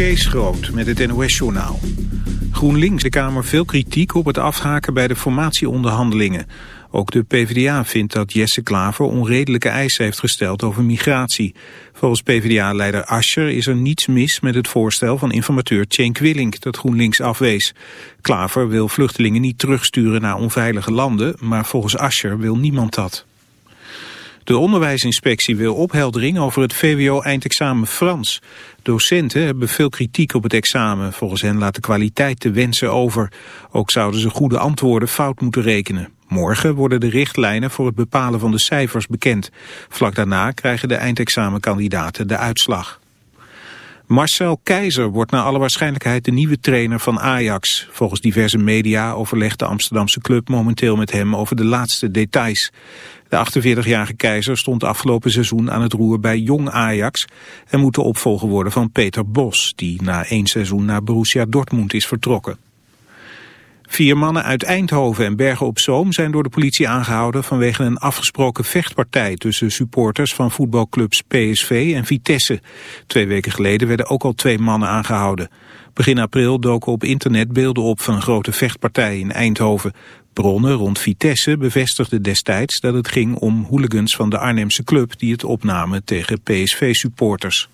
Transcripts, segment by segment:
Kees Groot met het NOS-journaal. GroenLinks de Kamer veel kritiek op het afhaken bij de formatieonderhandelingen. Ook de PvdA vindt dat Jesse Klaver onredelijke eisen heeft gesteld over migratie. Volgens PvdA-leider Ascher is er niets mis met het voorstel van informateur Cenk Willink dat GroenLinks afwees. Klaver wil vluchtelingen niet terugsturen naar onveilige landen, maar volgens Ascher wil niemand dat. De onderwijsinspectie wil opheldering over het VWO-eindexamen Frans. Docenten hebben veel kritiek op het examen. Volgens hen laat de kwaliteit te wensen over. Ook zouden ze goede antwoorden fout moeten rekenen. Morgen worden de richtlijnen voor het bepalen van de cijfers bekend. Vlak daarna krijgen de eindexamenkandidaten de uitslag. Marcel Keizer wordt naar alle waarschijnlijkheid de nieuwe trainer van Ajax. Volgens diverse media overlegt de Amsterdamse club momenteel met hem over de laatste details. De 48-jarige keizer stond afgelopen seizoen aan het roer bij Jong Ajax... en moet de opvolger worden van Peter Bos, die na één seizoen naar Borussia Dortmund is vertrokken. Vier mannen uit Eindhoven en Bergen op Zoom zijn door de politie aangehouden vanwege een afgesproken vechtpartij tussen supporters van voetbalclubs PSV en Vitesse. Twee weken geleden werden ook al twee mannen aangehouden. Begin april doken op internet beelden op van een grote vechtpartij in Eindhoven. Bronnen rond Vitesse bevestigden destijds dat het ging om hooligans van de Arnhemse club die het opnamen tegen PSV-supporters.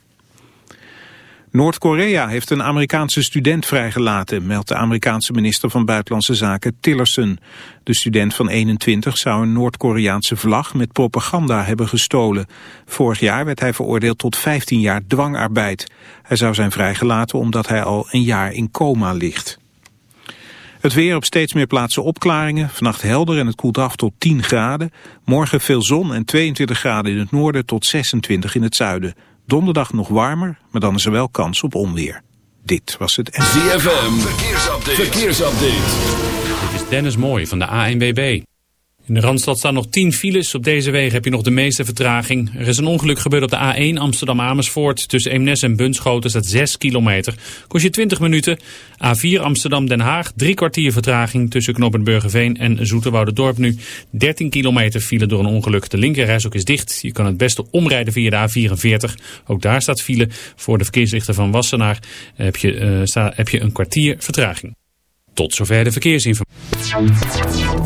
Noord-Korea heeft een Amerikaanse student vrijgelaten, meldt de Amerikaanse minister van Buitenlandse Zaken Tillerson. De student van 21 zou een Noord-Koreaanse vlag met propaganda hebben gestolen. Vorig jaar werd hij veroordeeld tot 15 jaar dwangarbeid. Hij zou zijn vrijgelaten omdat hij al een jaar in coma ligt. Het weer op steeds meer plaatsen opklaringen. Vannacht helder en het koelt af tot 10 graden. Morgen veel zon en 22 graden in het noorden tot 26 in het zuiden. Donderdag nog warmer, maar dan is er wel kans op onweer. Dit was het... ZFM, verkeersupdate. verkeersupdate. Dit is Dennis Mooij van de ANWB. In de Randstad staan nog 10 files. Op deze wegen heb je nog de meeste vertraging. Er is een ongeluk gebeurd op de A1 Amsterdam-Amersfoort. Tussen Eemnes en Bunschoten staat 6 kilometer. Kost je 20 minuten. A4 Amsterdam-Den Haag. Drie kwartier vertraging tussen Knoppenburgerveen en Dorp nu. 13 kilometer file door een ongeluk. De linkerreis is dicht. Je kan het beste omrijden via de A44. Ook daar staat file. Voor de verkeersrichter van Wassenaar heb je, uh, sta, heb je een kwartier vertraging. Tot zover de verkeersinformatie.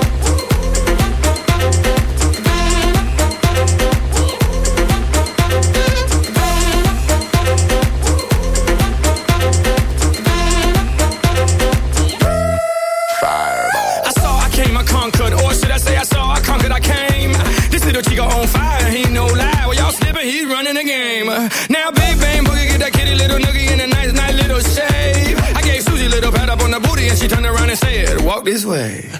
walk this way.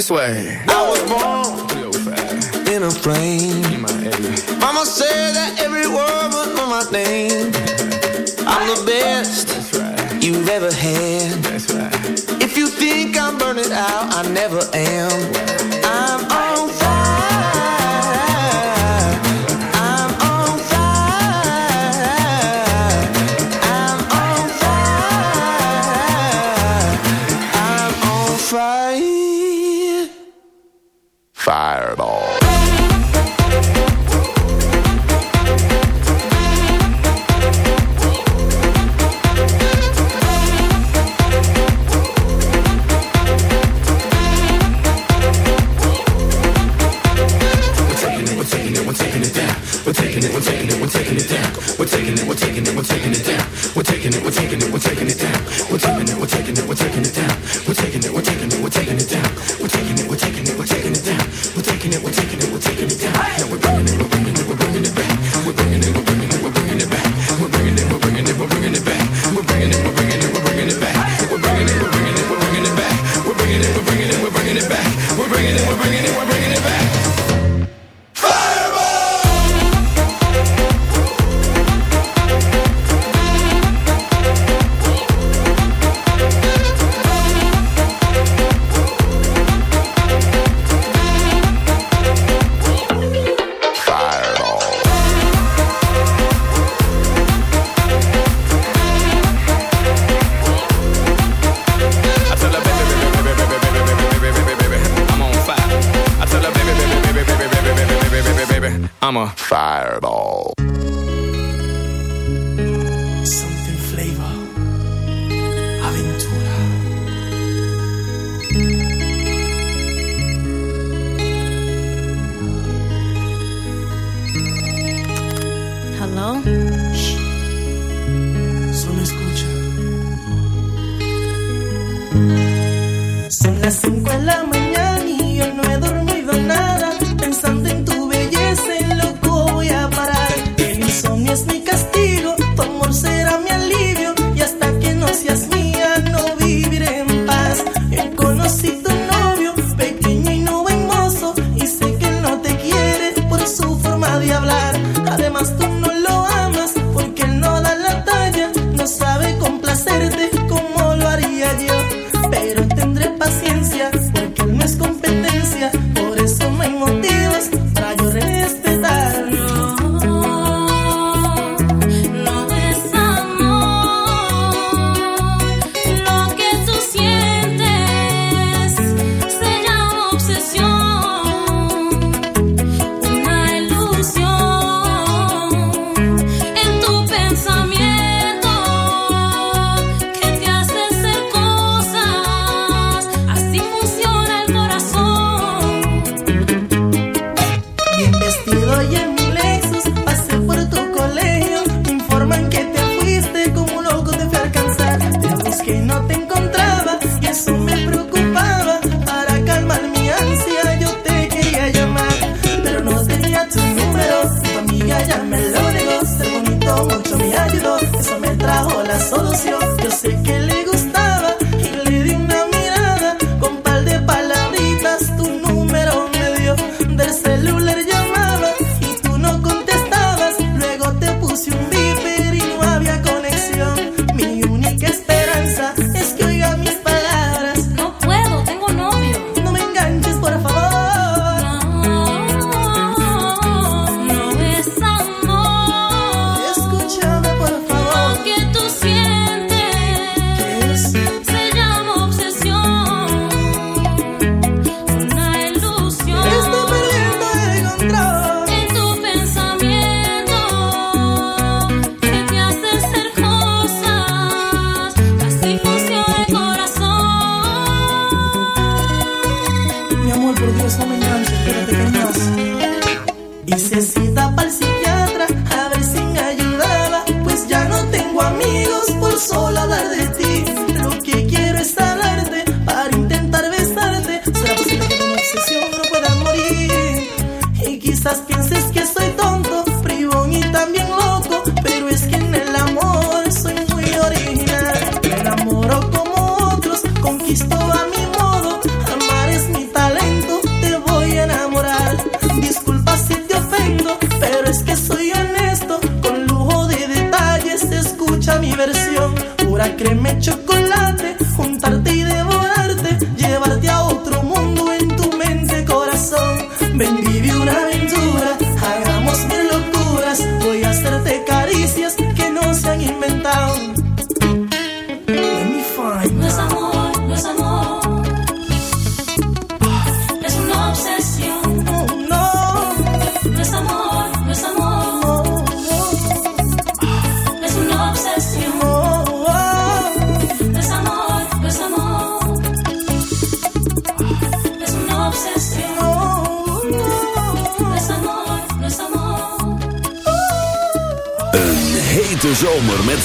This way.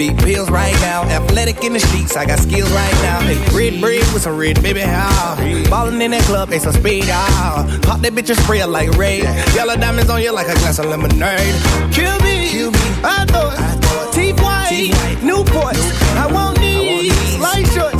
beat pills right now. Athletic in the sheets, I got skills right now. Hey, red, red with some red, baby, how? Ballin' in that club, they some speed, ah. Pop that bitch and spray like Ray. Yellow diamonds on you like a glass of lemonade. Kill me, Kill me. I thought. Teeth white, Newport. I want these light shorts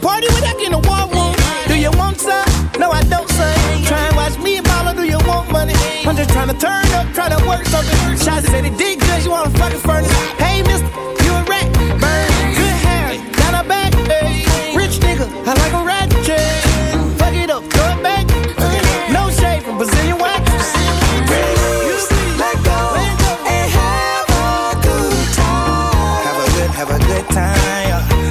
party with that in a war room. Do you want some? No, I don't, son. Try and watch me and mama, do you want money? I'm just trying to turn up, trying to work something. Shots said it did good, you want a fucking furnace. Hey, mister.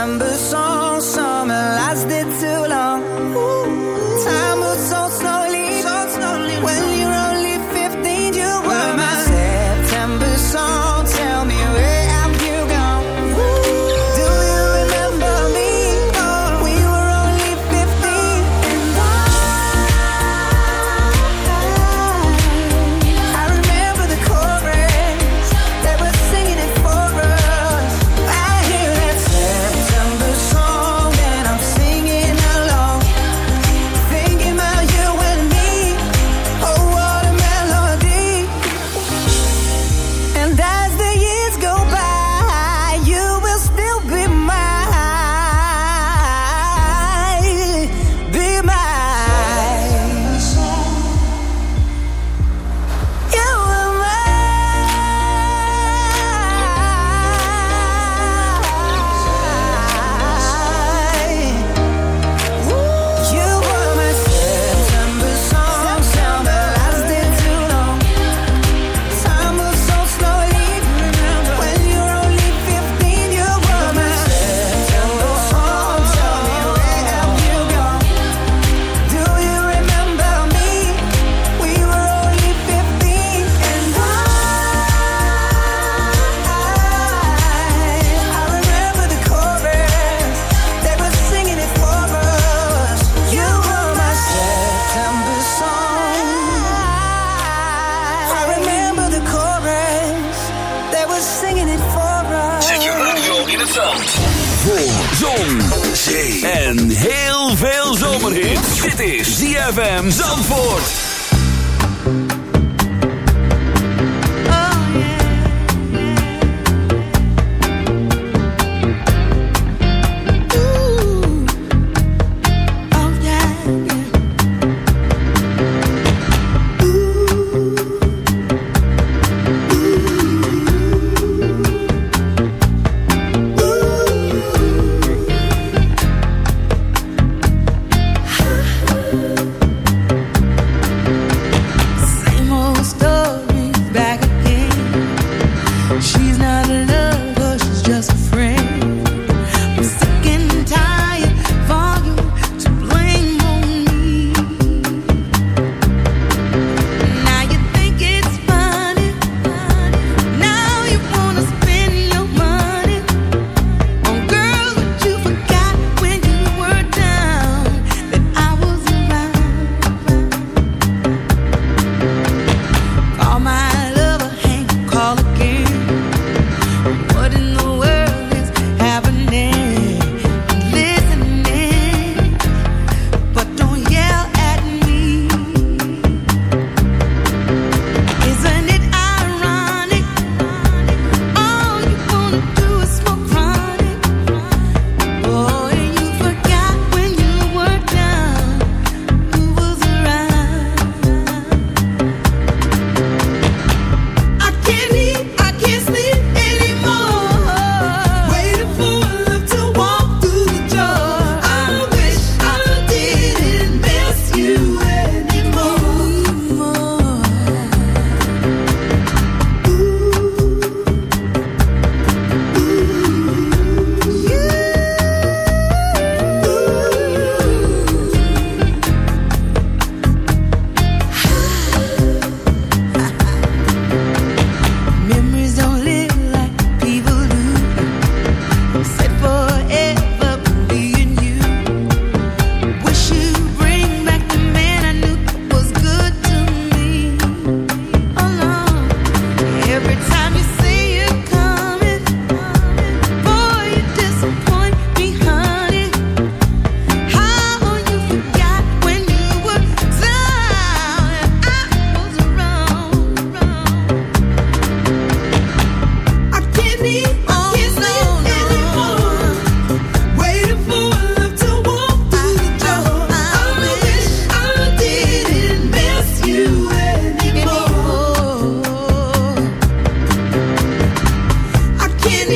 December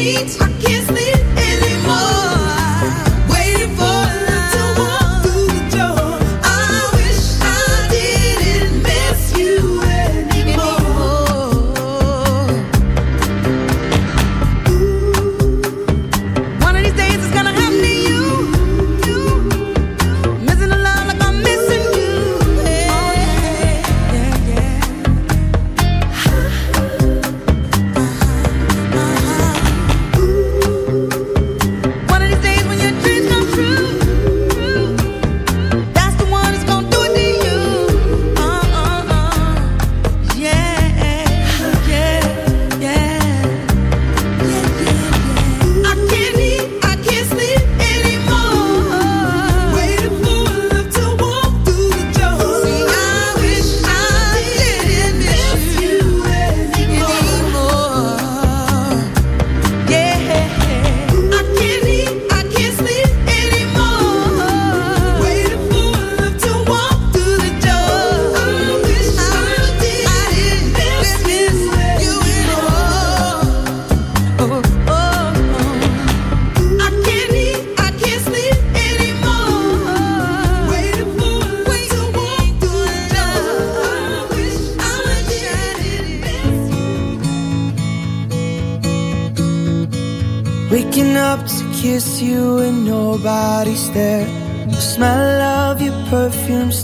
can't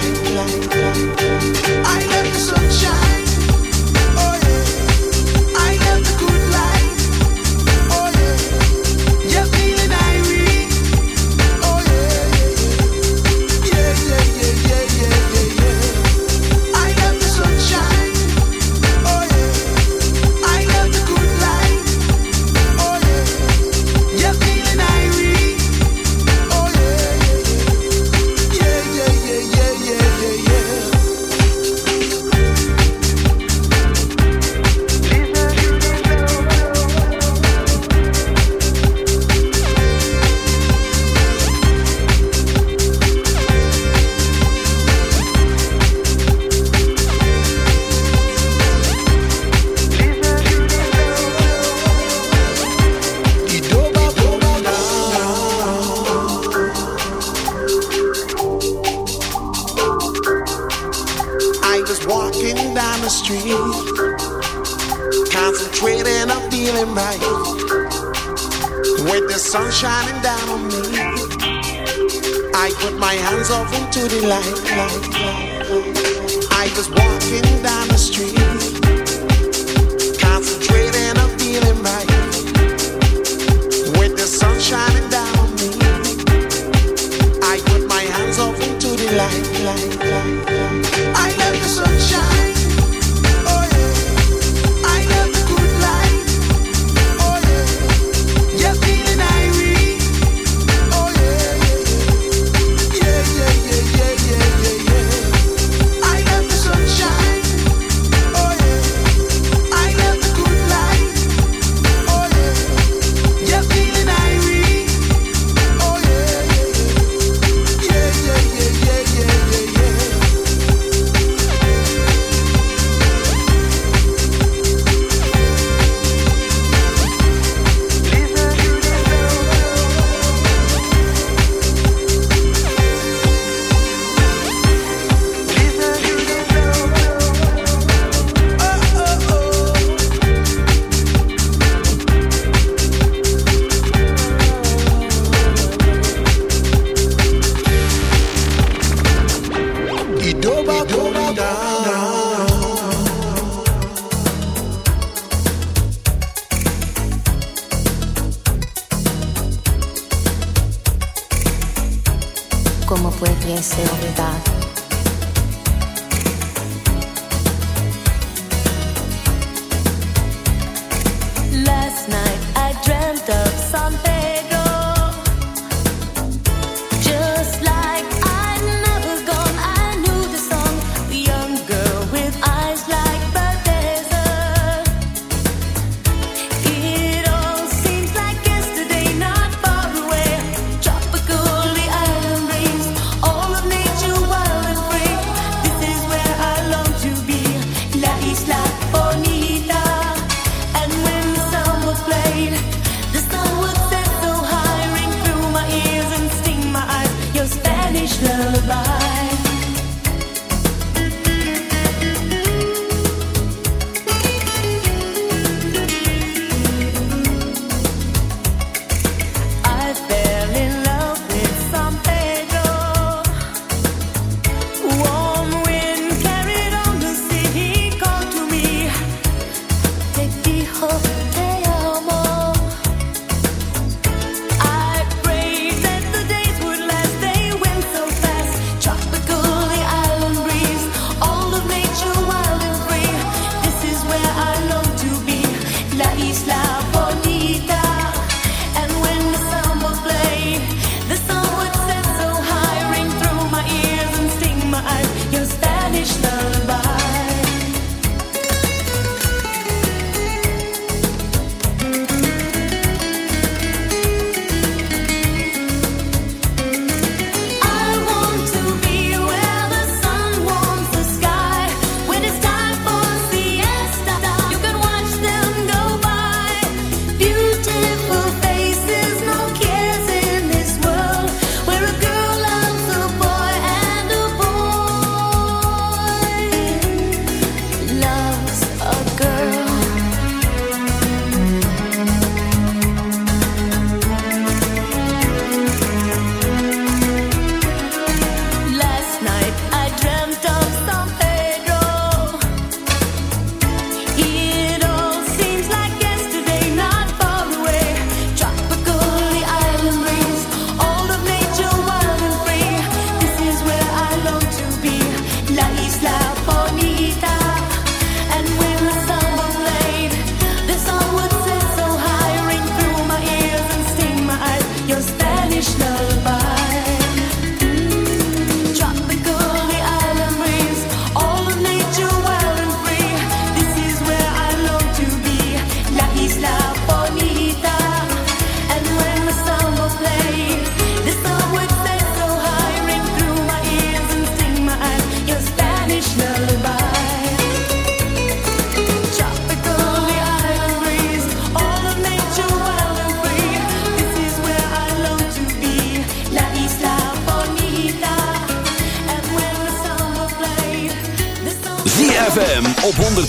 Like.